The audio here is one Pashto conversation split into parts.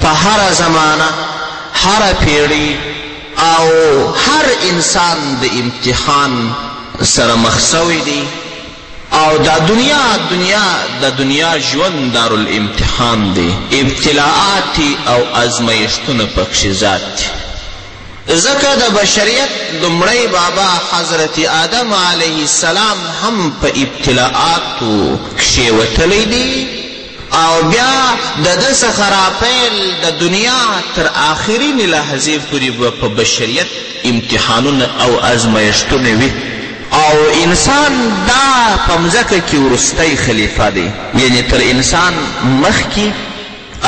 په هره زمانه، هره پېړۍ او هر انسان د امتحان سره مخ سوی دی او دا دنیا دنیا د دنیا ژوند دارالامتحان دی، ابتلاءات او ازمایښتونه پکښې زیات دي. ځکه د بشریت لومړی بابا حضرت آدم علیه السلام هم په ابتلاءاتو کښېوتلی دی، او بیا د ده څخه را پیل د دنیا تر آخرینې لحظې پورې به په بشریت امتحانونه او ازمایښتونه وي او انسان دا په مځکه کې وروستی خلیفه دی یعنې تر انسان مخکې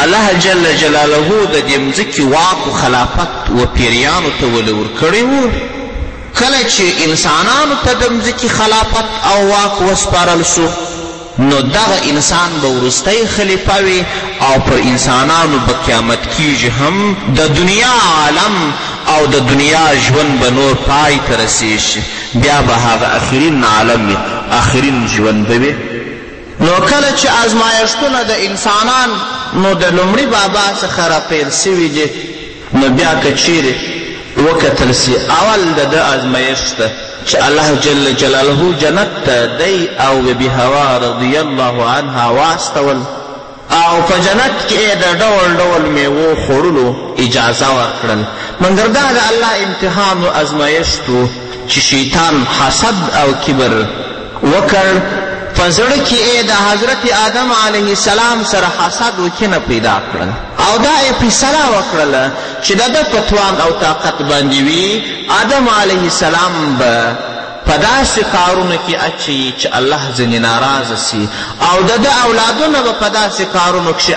الله جل جلاله د دې مځکې واک و خلافت و پیریانو ته ولې ورکړی و کله چې انسانانو ته د مځکې خلافت او واک وسپارل سو نو دغه انسان به وروستی خلیفه وي او پر انسانانو به قیامت کیږي هم د دنیا عالم او د دنیا ژوند به نور پای ته رسیږي بیا به هغه اخرین عالم وي اخرین ژوند به وي نو کله چې ازمایښتونه د انسانان نو د لومړي بابا څخه راپیل سوي دي نو بیا که چیرې وکتل سي اول د ده ازمایښت ته چې الله جل جلاله جنت ته دی او بې بي حوا رضی الله عنها واستول او په جنت کې یې د ډول ډول میوو خوړلو اجازه ورکړل مګر دا د الله امتحان و ازمایښت و چې شیطان حسد او کبر وکړ په زړه کې یې د حضرت آدم علیه السلام سره حسد و کینه پیدا کړل او دا یې فیصله وکړله چې د ده په توان او طاقت باندې وي آدم علیه السلام به په داسې کارونو کې اچي چې الله ځینې ناراضه سي او د ده اولادونه به په داسې کارونو کښې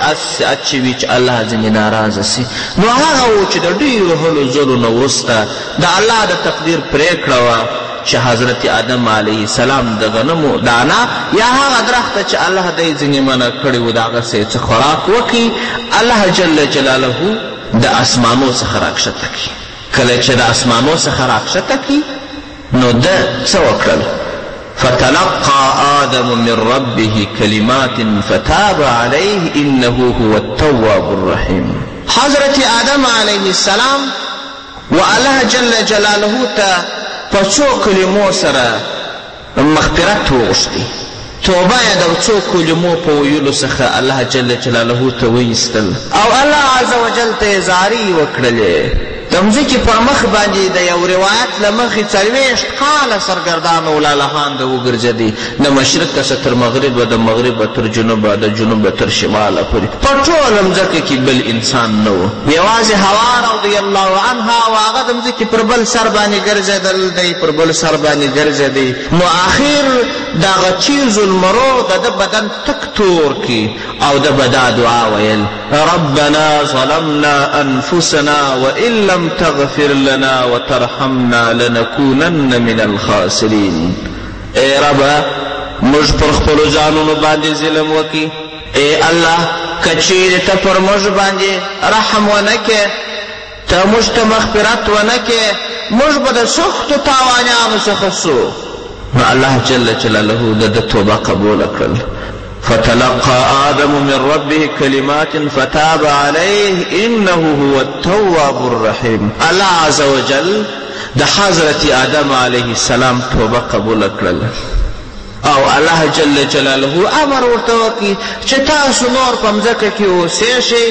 اچوي چې الله ځینې ناراضه سي نو هغه و چې د ډېرو هلو ځلو نه وروسته د الله د تقدیر پرېکړه وه چې حضرت آدم علیه السلام د غنمو دانه یا هغه درخته چې الله دی ځینې منع کړي و د هغه څه څه خوراک وکړي الله جل جلاله د اسمانو څخه راکښته کړي کله چې د اسمانو څخه راکښته کړي نو ده څه وکړل فتلقى آدم من ربه كلمات فتاب عليه إنه هو التواب الرحيم حضرت آدم عليه السلام والله جل جلاله ته په څو کلمو سره مغفرت وغوښتي توبه یې د څو کلمو په ویلو څخه الله جل جلاله ته وایستل او الله عز وجل ته یې زارۍ وکړلې د مځکې پر مخ باندې د یو روایت له مخې څلوېښت کاله سرګردانه او لالهانده وګرځېدی د مشرقه څخه تر مغربه، د مغربه تر جنوبه، د جنوبه تر شماله پورې په ټوله مځکه کې بل انسان نه و، یوازې حوا رضی الله عنها او هغه د مځکې پر بل سر باندې ګرځېدل، دی پر بل سر باندې ګرځېدی، نو اخر د هغه چیزو لمرو د ده بدن تک تور کړي او ده به دا دعا ویل، ربنا ظلمنا انفسنا وان لم تغفر لنا وترحمنا لنکونن من الخاسرین. اې رب موږ پر خپلو ځانونو باندې ظلم وکړي اې الله که چیرې ته پر موږ باندې رحم ونه کړې ته موږ ته مغفرت ونه کړې موږ به د سختو تاوانیانو څخه سو نو الله جل جلاله د ده توبه قبوله کړل فتلقى آدم من ربه كلمات فتاب عليه إنه هو التواب الرحيم الله عز وجل د حضرت آدم علیه السلام توبه قبول کړل او الله جل جلاله امر ورته وکړي چې تاسو نور په مځکه کې اوسې شئ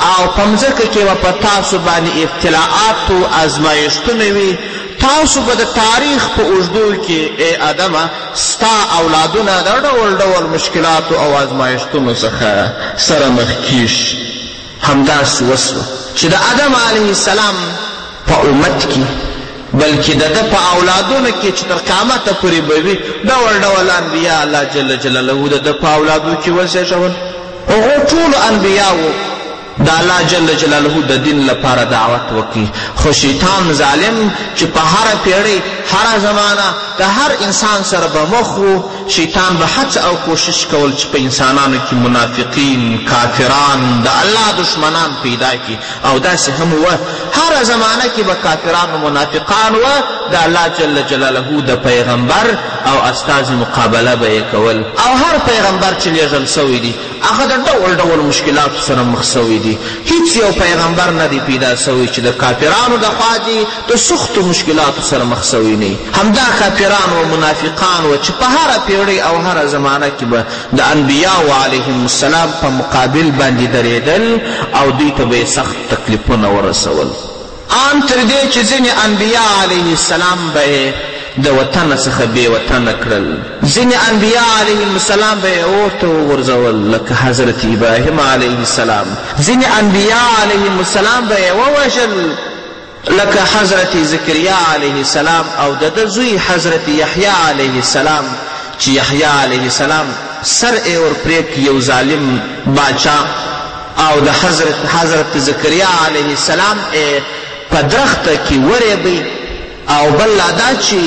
او په مځکه کې به په تاسو باندې ابتلاعات او ازمایښتونه وي تاسو به د تاریخ په اوږدو کې ای ادمه ستا اولادونه د ډول ډول مشکلاتو او ازمایښتونو څخه سره مخ کیږي همداسې وسوه چې د ادم علیه السلام په امت کې بلکې د ده په اولادونو کې چې تر قیامته پورې به وي ډول ډول انبیا الله جل جلاله د ده په اولادو کې وزېږول هغو ټولو انبیاوو د الله جل جلاله د دین لپاره دعوت وکړي خو شیطان ظالم چې په هره پیړۍ هره زمانه د هر انسان سره به مخ و شیطان به هڅه او کوشش کول چې په انسانانو کې منافقین، کافران، د الله دښمنان پیدا کړي او داسې هم وه هره زمانه کې به کافران او منافقان وه د الله جل جلاله د پیغمبر او استازي مقابله به یې کول او هر پیغمبر چې لېږل سوی دی هغه د ډول ډول مشکلاتو سره مخ سوی دی، هیڅ یو پیغمبر نه دی پیدا سوی چی د کافرانو د خوا دی د سختو مشکلاتو سره مخ سوی نه وی، همدا کافران و منافقان و چی په هره پیړۍ او هره زمانه کی به د انبیاوو علیهم السلام په مقابل باندی دریدل او دوی ته به یې سخت تکلیفونه ورسول. آن تر دې چې ځینې انبیا علیه السلام به یې د وطنه څخه بې وطنه کړل، ځینې انبیا علیهم السلام به یې اور ته وغورځول لکه حضرت ابراهیم علیه السلام، ځینې انبیا علیهم السلام به یې ووژل لکه حضرت ذکریا علیه السلام او د ده زوی حضرت یحیی علیه السلام چې یحیی علیه السلام سر یې ورپرې یو ظالم باچا او د حضرت حضرت زکریا علیه السلام په درخته کې ورېبی او بل لا دا چې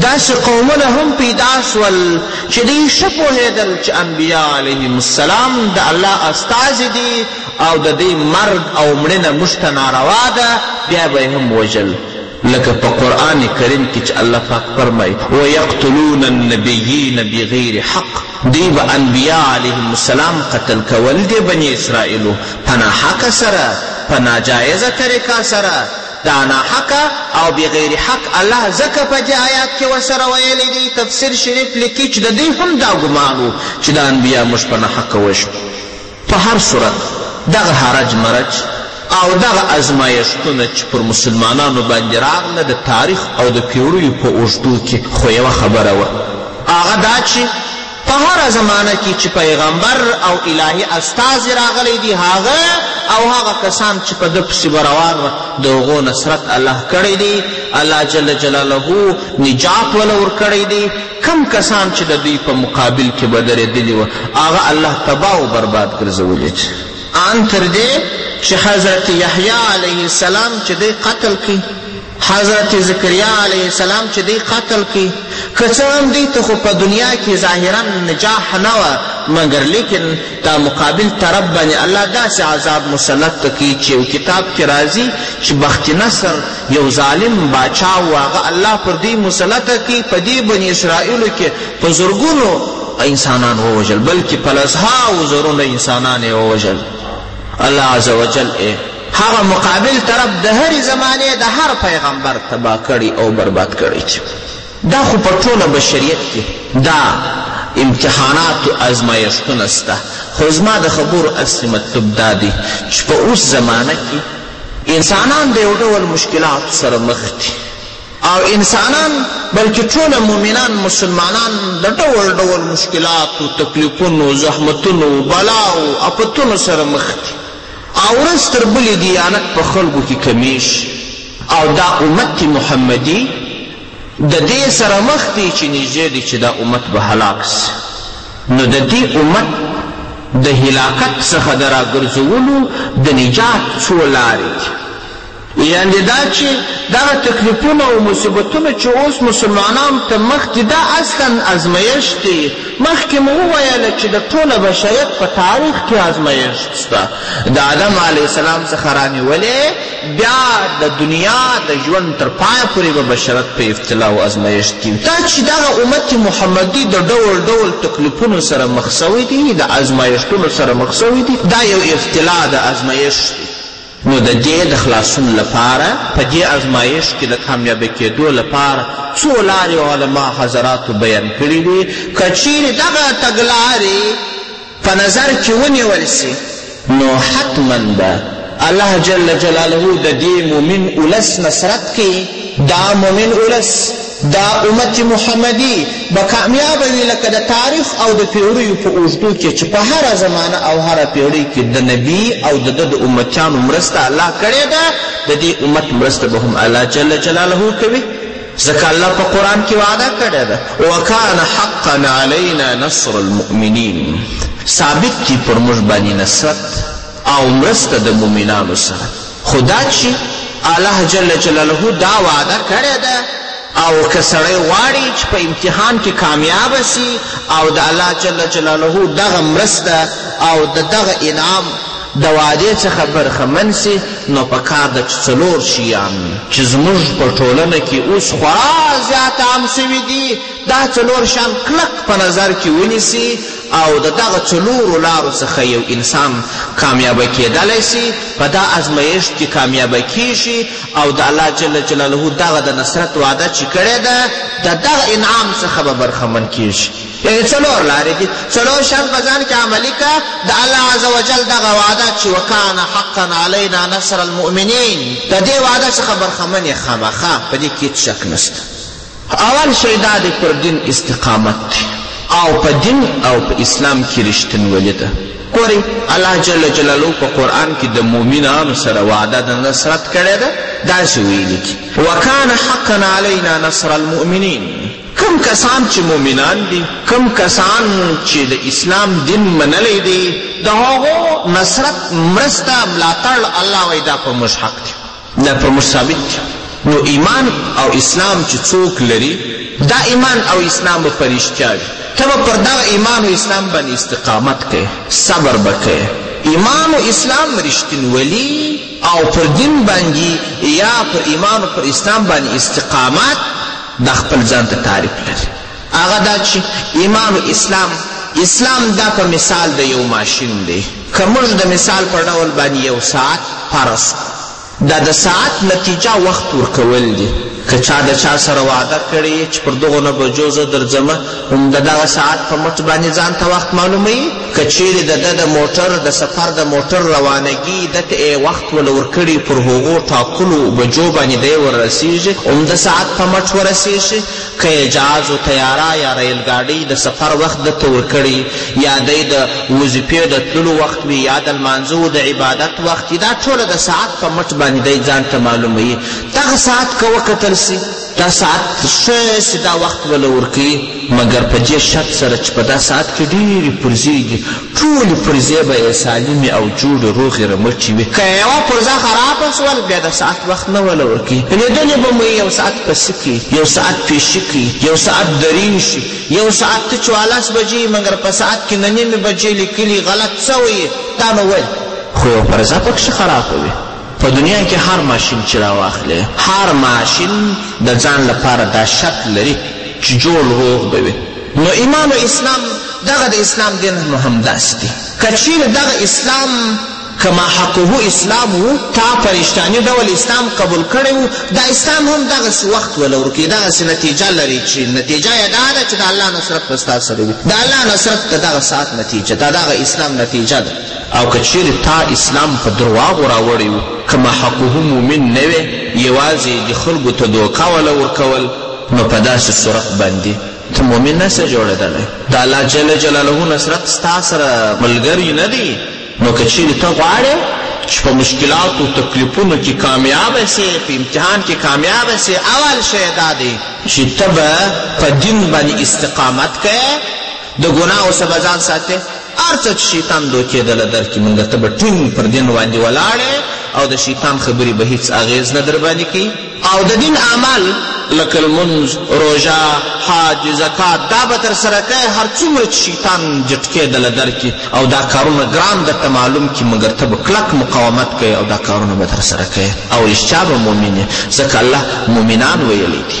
داسې قومونه هم پیدا سول چې دوی ښه پوهېدل چې انبیا علیهم السلام د الله استازي دي او د دوی مرګ او مړینه موږ ته ناروا ده بیا به یې هم وژل لکه په قرآن کریم کې چې الله پاک فرمایي، ویقتلون النبیین بغیر حق، دوی به انبیا علیهم السلام قتل کول، دې بني اسرائیلو په ناحقه سره، په ناجایزه طریقه سره، دا ناحقه او بغیر حق الله ځکه په دې آیات کې ورسره ویلی دی، تفسیر شریف لیکي چې د دوی هم دا ګمان و چې دا انبیا موږ په ناحقه وژنو. په هر صورت دغه هرج مرج او دغه ازمایښتونه چې پر مسلمانانو باندې راغله د تاریخ او د پیړیو په اوږدو کې خو یوه خبره وه هغه دا چې په هره زمانه کې چې پیغمبر او الهي استازي راغلی دی هغه او هغه کسان چې په ده پسې به روان وه د هغو نصرت الله کړی دی الله جل جلاله نجات وله ورکړی دی کوم کسان چې د دوی په مقابل کې به درېدلي وه هغه الله تباه و برباد ګرځولي ان تر دې چې حضرت یحیی علیه السلام چې دی قتل کړي حضرت زکریا علیه السلام چې دی قتل کړي که څه هم دوی ته خو په دنیا کې ظاهرا نجاح نه وه مګر لیکن دا مقابل طرف باندې الله داسې عذاب مسلط ته کوي چې یو کتاب کې راځي چې بخت نصر یو ظالم باچا و هغه الله پر دوی مسلط کړي په دې بني اسرائیلو کې په زرګونو انسانان ووژل بلکې په لسهاو زرونو انسانان یې ووژل الله عز وجل یې هغه مقابل طرف د هرې زمانې د هر پیغمبر تباه کړي او برباد کړي چې دا خو په ټوله بشریت کې دا امتحانات او ازمایښتونه سته خو زما د خبرو اصلي مطلب دا دی چې په اوس زمانه کې انسانان د یو ډول مشکلاتو سره مخ دي او انسانان بلکې ټوله مؤمنان مسلمانان د ډول ډول مشکلاتو تکلیفونو زحمتونو بلاو افتونو سره مخ دي او ورځ تر بلې دیانت په خلکو کې کمیږي او دا امت محمدي ددې سره مخ دي چې نږدې دي چې دا امت به هلاک سي نو ددې امت د هلاکت څخه د راګرځولو د نجات څو لارې دي یعنې دا چې دغه تکلیفونه او مصیبتونه چې اوس مسلمانانو ته مخ دي دا اصلا ازمایښت دی مخکې مو وویله چې د ټوله بشریت په تاریخ کې ازمایښت شته د آدم علیه السلام څخه رانیولې بیا د دنیا د ژوند تر پایه پورې به بشرت په ابتلا او ازمایښت کې وي دا چې دغه امت محمدي د ډول ډول تکلیفونو سره مخ سوی دی د ازمایښتونو سره مخ سوی دی دا یو ابتلا د ازمایښت دی نو د دې د خلاصون لپاره په دې ازمایښت کې د کامیابه کېدو لپاره څو لارې علما حضراتو بیان کړي دي که چیرې دغه تګلارې په نظر کې ونیول سي نو حتما به الله جل جلاله د دې مؤمن ولس نصرت کوي دا مؤمن ولس دا امت محمدي به کامیابه وي لکه د تاریخ او د پیړیو په اوږدو کې چې په هره زمانه او هره پیړۍ کې د نبي او د ده د امتیانو مرسته الله کړې ده د دې امت مرسته به هم الله جل جلاله کوي ځکه الله په قرآن کې وعده کړې ده وکان حقا علینا نصر المؤمنین ثابت دی پر موږ باندې نصرت او مرسته د مؤمنانو سره خو دا چې الله جل جلاله دا وعده کړې ده او که سړی غواړي چې په امتحان کې کامیاب سي او د الله جل جلاله دغه مرسته او د دغه انعام د وعدې څخه برخمن سي نو په کار ده چې څلور شيان چې زموږ په ټولنه کې اوس خورا زيات عام سوي دي دا څلور شيان کلک په نظر کې ونيسي او د دغه څلورو لارو څخه یو انسان کامیابه کېدلی سي په دا ازمایښت کې کامیابه کیږي او د الله جل جلاله دغه د نصرت وعده چې کړې ده د دغه انعام څخه به برخمن کیږي یعنې څلور لارې دي، څلور شیان په ځان کې عملي کړه، د الله عز وجل دغه وعده چې وکان حقا علینا نصر المؤمنین، د دې وعده څخه برخمن یې خامخا، په دې کې هیڅ شک نشته. اول شی دا دی پر دین استقامت دی او په دین او په اسلام کې رښتینولي ده. ګورئ الله جل جلاله په قرآن کې د مؤمنانو سره وعده د نصرت کړې ده، داسې ویلي دي وکان حقا علینا نصر المؤمنین کوم کسان چې مؤمنان دي، کوم کسان چې د اسلام دین منلی دی، د هغو نصرت، مرسته، ملاتړ، الله وایي دا پر موږ حق دی، دا پر موږ ثابت دی. نو ایمان او اسلام چې څوک لري، دا ایمان او اسلام به په رښتیا وي، ته به پر دغه ایمان او اسلام باندې استقامت کوې، صبر به کوې، ایمان او اسلام رښتینولي او پر دین باندې یا پر ایمان او پر اسلام باندې استقامت دا خپل ځان ته تعریف لري هغه دا چې امام اسلام اسلام دا په مثال د یو ماشین دی که موږ د مثال په ډول باندې یو ساعت فرض دا د ساعت نتیجه وخت ورکول دي که چا د چا سره وعده کړې چې پر دغو نه بجو زه درځم هم د دغه ساعت په مټ باندې ځان ته وخت معلوموي که چیرې د ده د موټر د سفر د موټر روانګي ده ته یې وخت ول ورکړي پر هغو ټاکلو بجو باندې دی ورسیږي عمده ساعت په مټ ورسیږي که یې جهاز و طیاره یا ریل ګاډۍ د سفر وخت ده ته ورکړي یا دی د وظیفې د تللو وخت وي یا د لمانځو د عبادت وخت وي دا ټوله د ساعت په مټ باندې دی ځان ته معلوموي دغه ساعت که وکتل سي دا ساعت ښه چې دا وخت وله ورکوي، مګر په دې شرط سره چې په دا ساعت کې ډېرې پرزې دي، ټولې پرزې به یې سالمې او جوړې روغې رمټې وي. که یوه پرزه خرابه شول، بیا د ساعت وخت نه وله ورکوي، لېدلې به مو یې یو ساعت پسي کوي، یو ساعت پېشي کوي، یو ساعت درېشي، یو ساعت ته چوالس بجې وي، مګر په ساعت کې نه نیمې بجې لیکلي، غلط شوی یې، دا نو ولې؟ خو یوه پرزه پکښې خرابه وي، په دنیا کې هر ماشین چې راواخلې هر ماشین د ځان لپاره دا شرط لري چې جوړ روغ به وي نو ایمان او اسلام دغه د اسلام دین هم همداسې دی که چیرې دغه اسلام کما حقه اسلام وو تا په رښتاني ډول اسلام قبول کړی وو دا اسلام هم دغسې وخت وله ورکوي دغسې نتیجه لري چې نتیجه یې دا ده چې د الله نصرت به ستا سره وي د الله نصرت د دغه ساعت نتیجه ده دغه اسلام نتیجه ده او که چیرې تا اسلام په درواغو راوړی وو که محقه مومن نه وې یوازې د خلکو ته دوکه وله ورکول نو په داسې صورت باندې ته مومن نه سې جوړېدلی د الله جل جلاله نصرت ستا سره ملګری نه دی نو که چیرې ته غواړې چې په مشکلاتو تکلیفونو کې کامیاب سې په امتحان کې کامیاب سې اول شی دا دی چې ته به په دین باندې استقامت کوې د ګناهو څخه به ځان ساتې، هر څه چې شیطان دوکې دله درکړي مګر ته به ټینګ پر دین باندې ولاړ یې او د شیطان خبرې به هیڅ اغېز نه درباندې کوي او د دین اعمال لکه لمونځ، روژه، حج، زکات دا به ترسره کوې هر څومره چې شیطان جټکې دله درکړي او دا کارونه ګران درته معلوم کړي مګر ته به کلک مقاومت کوې او دا کارونه به ترسره کوې او رښتیا به مؤمن یې ځکه الله مؤمنان ویلی دي.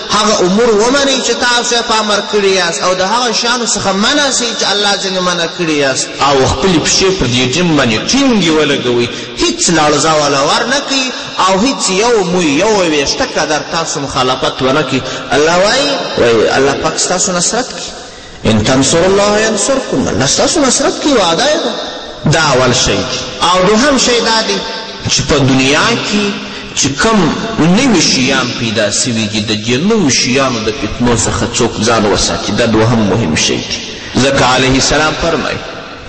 هغه امور ومنئ چې تاسو یې په امر کړي یاست او د هغه شیانو څخه منع سئ چې الله ځینې منع کړي یاست. او خپلې پښې پر دې ټیم باندې ټینګې ولګوئ، هیڅ لړزه ولا ور نه کوي او هیڅ یو موی یوه ویشته قدر تاسو مخالفت ونه کړي. الله وایي. وایي، الله پاک ستاسو نصرت کړي. ان تنصر الله ينصركم الله ستاسو نصرت کی وعده ده دا اول شی او دوهم شی دا دی چې په دنیا کې چې کم نوي شیان پیدا سوي دي د دې نوو شیانو د فتنو څخه څوک ځان وساتي دا دوهم مهم شی دی ځکه علیه السلام فرمایي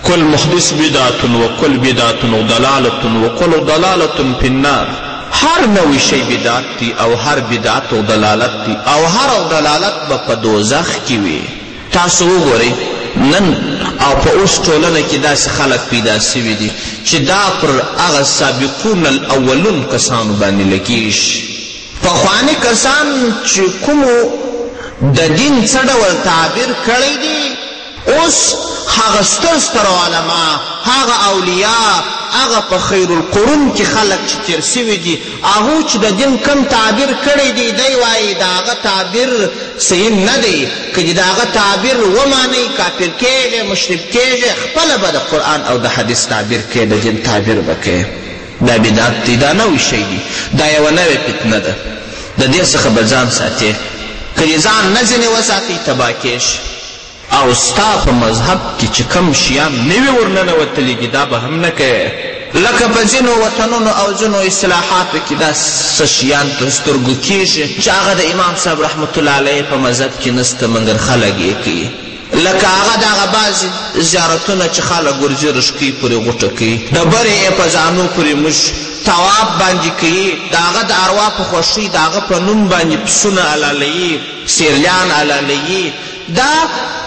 کل محدث بدعة وکل بدعة ضلالة وکل ضلالة فی النار هر نوی شی بدعت دی او هر بدعت ضلالت دی او هر ضلالت به په دوزخ کې وي تاسو وګورئ نن او په اوس ټولنه کې داسې خلک پیدا سوي دي چې دا پر هغه سابقون الاولون کسانو باندې لګیږي شي پخواني کسان چې کومو د دین څه ډول تعبیر کړی دی اوس هغه ستر ستر علما، هغه اوليا، هغه په خير القرون کي خلک چي تير سوي دي، هغو چي د دين کوم تعبير کړی دی، دی وايي د هغه تعبير صحيح نه دی، که دي د هغه تعبير ومانی کافر کيږی، مشرک کيږی، خپله به د قرآن او د حديث تعبير کوې، د دين تعبير به کوې. دا بدعت دی، دا نوی شی دی، دا يوه نوې فتنه ده، د دې څخه به ځان ساتې، که دي ځان نه ځينې وساتی تباه کيږي. او ستا په مذهب کې چې کوم شیان نوي ورننوتلي دي دا به هم نه کوې، لکه په ځینو وطنونو او ځینو اصلاحاتو کې داسې شیان تر سترګو کېږي چې هغه د امام صاحب رحمت الله علیه په مذهب کې نشته مګر خلک یې کوي، لکه هغه دغه بعضې زیارتونه چې خلک ورځي رشکۍ پورې غوټه کوي، ډبرې یې په ځانو پورې موږي، طواف باندې کوي، د هغه د اروا په خوښۍ د هغه په نوم باندې پسونه حلالوي، سیرلیان حلالوي، دا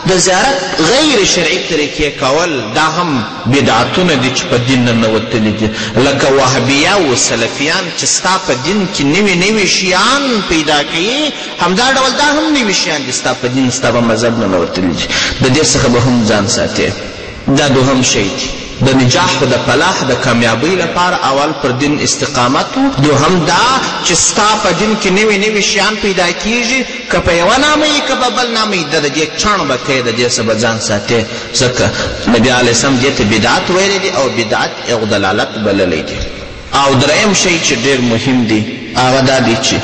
د زیارت غیر شرعي طریقې کول دا هم بدعتونه دي چې په دین ننوتلي دي لکه وهبیه و سلفیان چې ستا په دین کې نوي نوي شیان پیدا کوي همدا ډول دا هم نوي شیان دي ستا په دین ستا په مذهب ننوتلي دي د دې څخه به هم ځان ساتې دا دوهم شی دی د نجاح او د فلاح د کامیابۍ لپاره اول پر دین استقامت و دوهم دا چې ستا په دین کې نوي نوي شیان پیدا کیږي که په یوه نامه یي که په بل نامه یي د د دې ټڼ به کوې د دې څه به ځان ساتې ځکه نبي علیه السلام دې ته بدعت ویلی دی او بدعت یو دلالت بللی دی او دریم شی چې ډیر مهم دی هغه دا دی چې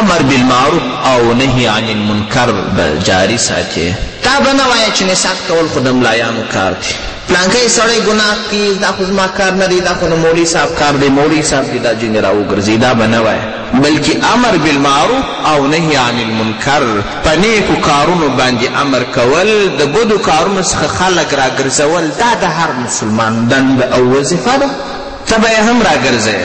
امر بالمعروف او نهی عن المنکر به جاری ساتي تا به نه وایه چې نصیحت کول خو د ملایانو کار دی پلانکی سړی ګناه کوي دا خو زما کار نه دی دا خو د مولوي صاحب کار دی مولوي صاحب دې دا جنې راوګرځي دا به نه وایه بلکې امر بالمعروف او نهی عن المنکر په نیکو کارونو باندې امر کول د بدو کارونو څخه خلک راګرځول دا د هر مسلمان دنده او وظیفه ده ته به یې هم راګرځې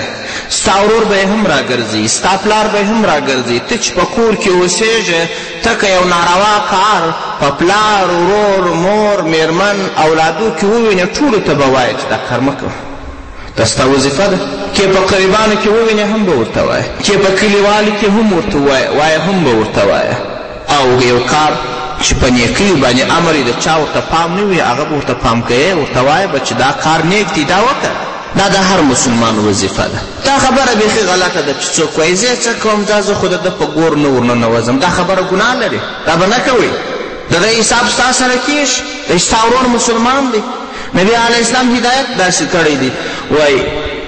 ستا ورور به یې هم راګرځي ستا پلار به یې هم راګرځي ته چې په کور کې اوسېږې ته که یو ناروا کار په پلار ورور مور میرمن اولادو کې ووینې ټولو ته به وایې چې دا کار مه کوه دا ستا وظیفه ده که په قریبانو کې ووینې هم به ورته وایې که په کلیوالو کې هم ورته وایې هم به ورته وایې او یو کار چې په نیکیو باندې امر یې د چا ورته پام نه وي هغه به ورته پام کوي ورته وایه به چې دا کار نیک دی دا وکړه دا د هر مسلمان وظیفه ده دا خبره بیخي غلطه ده چې څوک وایي زه څه کوم دا زه خو د ده په ګور نه ورننوځم دا خبره ګناه لري دا به نه کوئ د ده حساب ستا سره کېږي ستا ورور مسلمان دی نبی علیه اسلام هدایت داسې کړی دی وایي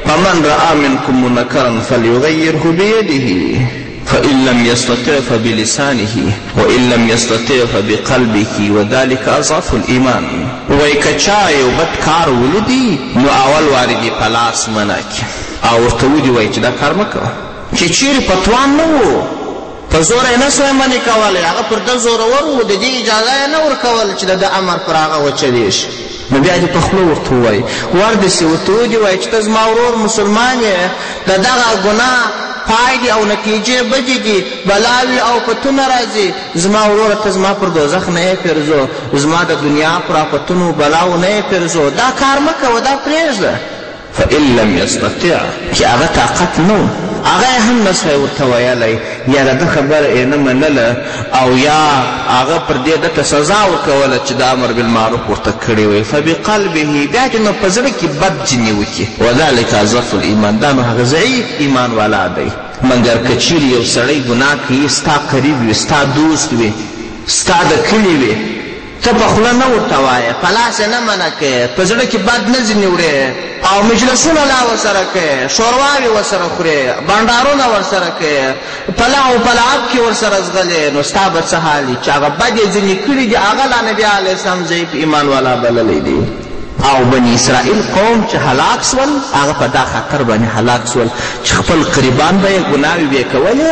فمن رأى منکم منکرا فلیغیره بیده فان لم يستطع فبلسانه وان لم يستطع فبقلبه وذلك اضعف الايمان وای که چا یو بد کار ولیدي نو اول وارې دې په لاس منع کړي او ورته ودي وایي چې دا کار مه کوه که چیرې په توان نه وو په زوره یې نه سوی منې کولی هغه پر ده زورور و د دې اجازه یې نه ورکول چې د ده امر پر هغه وچلېږي نو بیا دې په خوله ورته ووایي ورد سي ورته ودې وایي چې ته زما ورور مسلمان یې د دغه ګناه پایلې او نتیجې بدې دي بلاوې او پتونه راځي زما وروره ته زما پر دوزخ نه یې پېرزو زما د دنیا پر افتونو بلاو نه یې پېرزو دا کار مه کوه دا پرېږده فان لم يستطع چې هغه طاقت نه و هغه یې هم نه سوای ورته ویلی یا د ده خبره یې نه منله او یا هغه پر دې ده ته سزا ورکوله چې د امر بالمعروف ورته کړې وی فبقلبه بیا دې نو په زړه کې بد ځینې وکړي وذلک ضعف الایمان دا نو هغه ضعیف ایمان والا دی مګر که چیرې یو سړی ګناه کوي ستا قریب وي ستا دوست وي ستا د کلي وي ته په خوله نه ورته وايې، په لاس يې نه منع کوې، په زړه کې بد نه ځينې وړې او مجلسونه لا ورسره کوې، شورواوې ورسره خورې، بنډارونه ورسره کوې، په لهو و په لعب کې ورسره ځغلې، نو ستا به څه حال وي چې هغه بد يې ځينې کړي دي، هغه لا نبي عليه السلام ضعيف ايمان والا بللی دی. او بني اسرائيل قوم چې هلاک شول، هغه په دا خاطر باندې هلاک شول چې خپل قريبان به يې ګناوې وې کولې،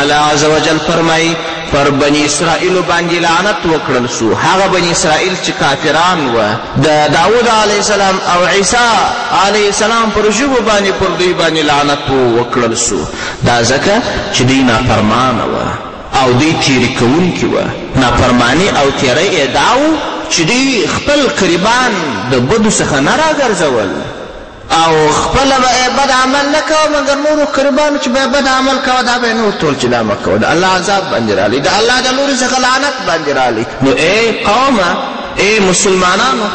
الله عزوجل فرمایي پر بني اسرائیلو باندې لعنت وکړل سو هغه بني اسرائیل چې کافران و د داود علیه السلام او عیسی علیه السلام پر ژبو باندې پر دوی باندې لعنت وکړل سو دا ځکه چې دوی نافرمانه وه او دوی تیری کوونکي وه نافرماني او تیری یې دا و چې دوی خپل قریبان د بدو څخه نه راګرځول او خپله به ئې بد عمل نه کاوه مګر نورو قريبانو چې به ئې بد عمل کاوه دا به ئې نور ټول چې دا مه کوه د الله عذاب باندې راغلی د الله د لوري څخه لعنت باندې راغلی نو ای قومه ای مسلمانانو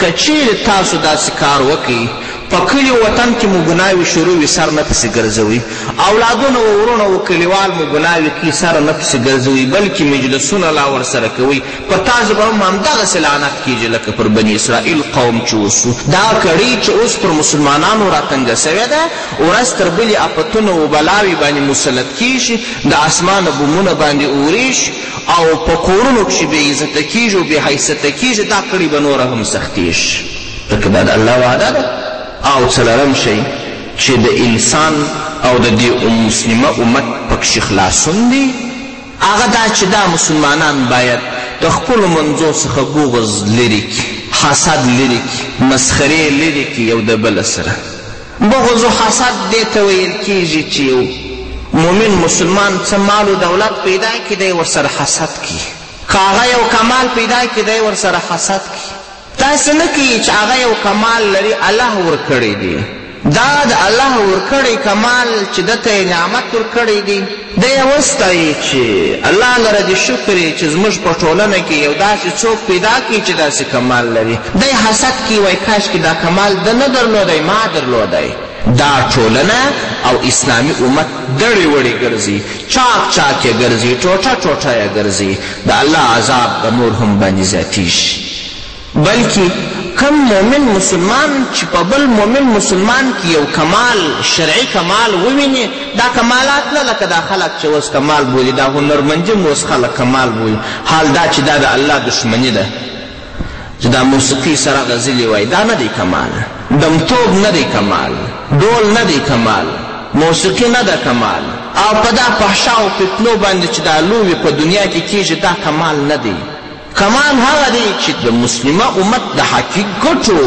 که چیرې تاسو داسې کار وکړئ په کلي وطن کې مو ګناوې شروع وي سر نه پسې ګرځوي اولادونه و وروڼه و کلیوال مو ګناوې کوي سر نه پسې ګرځوي بلکې مجلسونه لا ورسره کوي پر تاسو به هم همدغسې لعنت کېږي لکه پر بني اسرائیل قوم چې اوس وو دا کړۍ چې اوس پر مسلمانانو راتنګه سوې ده ورځ تر بلې افتونه و بلاوې باندې مسلط کېږي د اسمانه بمونه باندې اورېږي او په کورونو کښې بې عزته کېږي او بې حیثیته کېږي دا کړۍ به نوره هم سختېږي ځکه دا د الله وعده ده او څلورم شی چې د انسان او د دې مسلمه امت پکښې خلاصون دی هغه دا چې دا مسلمانان باید د خپلو منځو څخه بغض لرې کړي، حسد لرې کړي، مسخرې لرې کړي یو د بل سره. بغض و حسد دې ته ویل کېږي چې یو مؤمن مسلمان څه مال و دولت پیدا کړي دی ورسره حسد کړي، که هغه یو کمال پیدا کړي دی ورسره حسد کړي. دا څه نه کوي چې هغه یو کمال لري الله ورکړی دی دا د الله ورکړی کمال چې ده ته یې نعمت ورکړی دی دی یې وستایي چې الله لره دې شکر یې چې زموږ په ټولنه کې یو داسې څوک پیدا کړي چې داسې کمال لري دی حسد کوي وایي کاشکې دا کمال ده نه درلودی ما درلودی دا ټولنه او اسلامي امت دړې وړې ګرځي چاک چاک یې ګرځي ټوټه ټوټه یې ګرځي د الله عذاب به نور هم باندې زیاتیږي بلکي کوم مؤمن مسلمان چي په بل مؤمن مسلمان کي یو کمال، شرعي کمال، وویني، دا کمالات نه لکه دا خلک چي اوس کمال بولي، دا هنرمندي هم اوس خلک کمال بولي، حال دا چي دا د الله دښمني ده، چي دا موسیقي سره غزلي وايي، دا نه دی کمال، دمتوب نه دی کمال، ډول نه دی کمال، موسیقي نه ده کمال، او په دا فحشاوو فتنو باندي چي دا لوبي په دنیا کي کیږي دا کمال نه دی، کمال هغه دی چې د مسلمه امت د حقي ګټو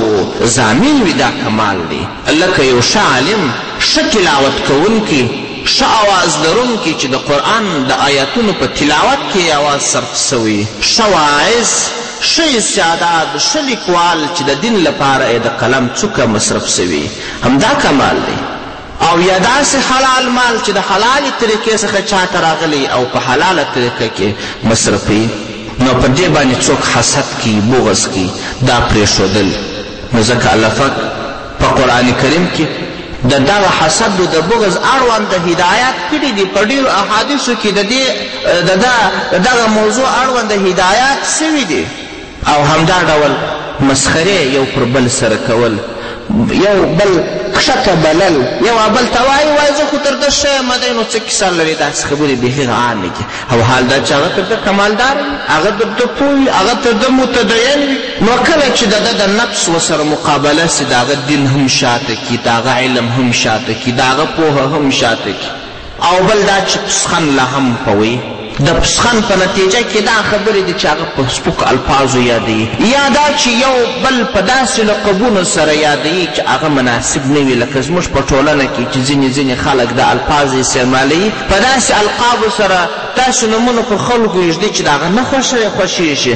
ضامن وي دا کمال دی لکه یو ښه عالم ښه تلاوت کوونکی ښه اواز لرونکی چې د قرآن د آیاتونو په تلاوت کې یې اواز ثبت سوی ښه واعظ ښه استعداد ښه لیکوال چې د دین لپاره یې د قلم څوکه مصرف سوي همدا کمال دی او یا داسې حلال مال چې د حلالې طریقې څخه چا ته راغلی او په حلاله طریقه کې مصرفوي، نو پر دې باندې څوک حسد کوي، بغض کوي، دا پرېښودل. نو ځکه الله پاک په قرآن کریم کې د دغه حسد او د بغض اړوند هدایات کړي دي، په ډېرو احادیثو کې د دې د دغه موضوع اړوند هدایات سوي دي. او همدا ډول مسخرې یو پر بل سره کول، یو بل کښته بلل، یو بل ته وایي وایي زه خو تر ده ښه یم دی نو څه کیسه لري، داسې خبرې بهیر عامې دي او حال دا چې هغه تر ده کمالدار وي، هغه تر ده پوه وي، هغه تر ده متدین وي، نو کله چې د ده د نفس ورسره مقابله شي، د هغه دین هم شاته کړي، د هغه علم هم شاته کړي، د هغه پوهه هم شاته کړي. او بل دا چې پسخن لا هم پوي د پسخن په نتیجه کې دا خبرې دي چې هغه په سپک الفاظو یادوي یا دا چې یو بل په داسې لقبونو سره یادوي چې هغه مناسب نه وي لکه زموږ په ټولنه کې چې ځینې ځینې خلک د الفاظ استعمالوي په داسې القابو سره داسې نومونو په خلکو ږدي چې د هغه نه خوښوي خوښېږي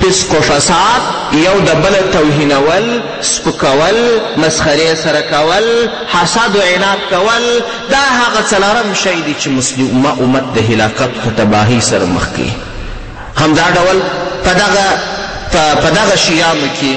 پسکوفساد، یو د بل توهینول، سپکول، مسخرې سره کول، حسد و عناد کول، دا هغه څلرم شی دی چې مسلمه امت د هلاکت خو تباهی سره مخ کوي. همدا ډول په دغه په دغه شیانو کې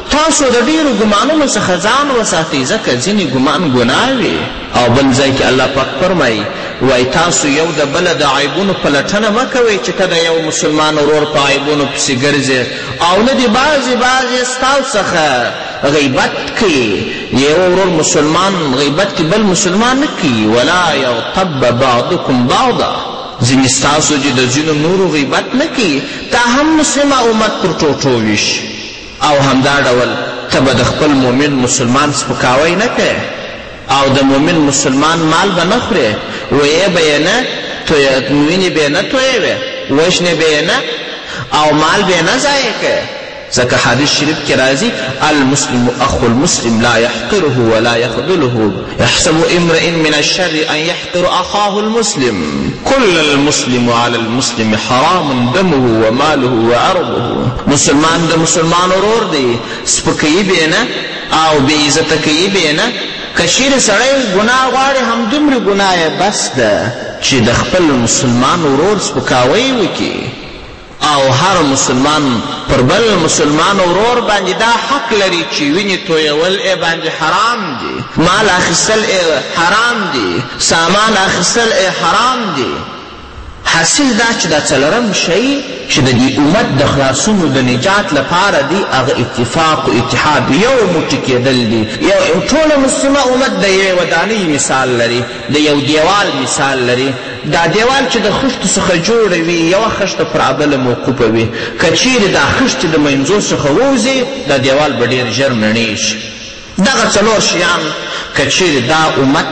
تاسو د ډېرو ګمانونو څخه ځان وساتئ، ځکه ځینې ګمان ګناه وي. او بل ځای کې الله پاک فرمایي، وایي تاسو یو د بل د عیبونو پلټنه مه کوئ چې ته د یو مسلمان ورور په عیبونو پسې ګرځې او نه دې بعضې بعضې ستاسو څخه غیبت کوي، یو ورور مسلمان غیبت د بل مسلمان نه کوي، ولا یغتب بعضکم بعضا، ځینې ستاسو دې د ځینو نورو غیبت نه کوي، دا هم مسلمه امت پر ټوټو ویشي. او همدا ډول ته به د خپل مؤمن مسلمان سپکاوی نه کړې او د مؤمن مسلمان مال به نه خورې ویې به یې نه وینې به یې نه تویوې وژنې به یې نه او مال به یې نه ضایع کړې ځکه حدیث شریف کې راځي المسلم اخو المسلم لا يحقره ولا يخذله يحسب امرئ من الشر ان تر اخاه المسلم کل المسلم علی المسلم حرام دمه وماله وعرضه مسلمان د مسلمان ورور دی سپکوي به نه او بې عزته کوي به نه که چیرې سړی ګناه غواړي همدومره ګناه یې بس ده چې د خپل مسلمان ورور سپکاوی وکړي او هر مسلمان پر بل مسلمان ورور باندې دا حق لري چې وینې تویول ئې باندې حرام دي، مال اخیستل ئې حرام دي، سامان اخیستل ئې حرام دي. حاصل دا چې دا څلورم شی چې د دې امت د خلاصون او د نجات لپاره دی هغه اتفاق او اتحاد یو موټی کېدل دي یو ټوله مسلمه امت د یوې ودانۍ مثال لري د یو دیوال مثال لري دا دېوال چې د خښتو څخه جوړ وي، یوه خښته پر بله موقوفه وي. که چېرې دا خښتې د مینځو څخه ووځي، دا دېوال به ډېر ژر نړېږي. دغه څلور شیان که چېرې دا امت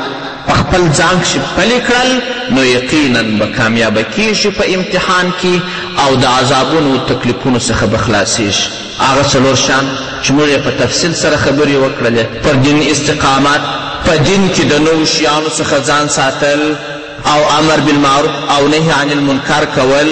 په خپل ځان کښې پلي کړل نو یقیناً به کامیابه کېږي په امتحان کې او د عذابونو او تکلیفونو څخه به خلاصېږي. هغه څلور شیان چې موږ یې په تفصیل سره خبرې وکړلې، پر دین استقامت، په دین کې د نوو شیانو څخه ځان ساتل او امر بالمعروف او نهی عن المنکر کول،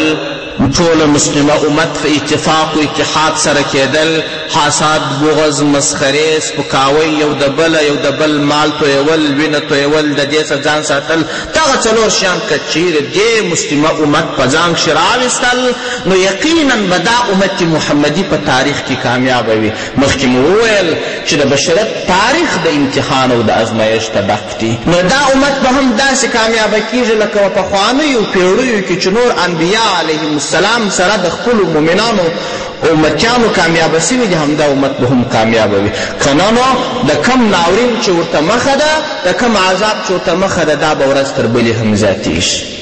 ټول مسلمه امت په اتفاق و اتحاد سره کېدل، حسد، بغض، مسخرې، سپکاوی، یو د بل یو د بل مال تویول، وینه تویول، د دې څخه ځان ساتل، دغه څلور شیان که چېرې دې مسلمه امت په ځان کښې راوستل، نو یقینا به دا امت محمدي په تاریخ کې کامیابه وي مخکې مو وویل چې د بشریت تاریخ د امتحان او د ازمایښته ډک دي نو دا امت به هم داسې کامیابه کیږي لکه په پخوانیو پیړیو کې چې نور انبیا علیهم السلام سره د خپلو مؤمنانو امتیانو کامیابه سوي دي همدا امت به هم کامیابه وي که نه نو د کم ناورین چې ورته مخه ده د کم عذاب چې ورته مخه ده دا به ورځ تر بلې هم زیاتېږي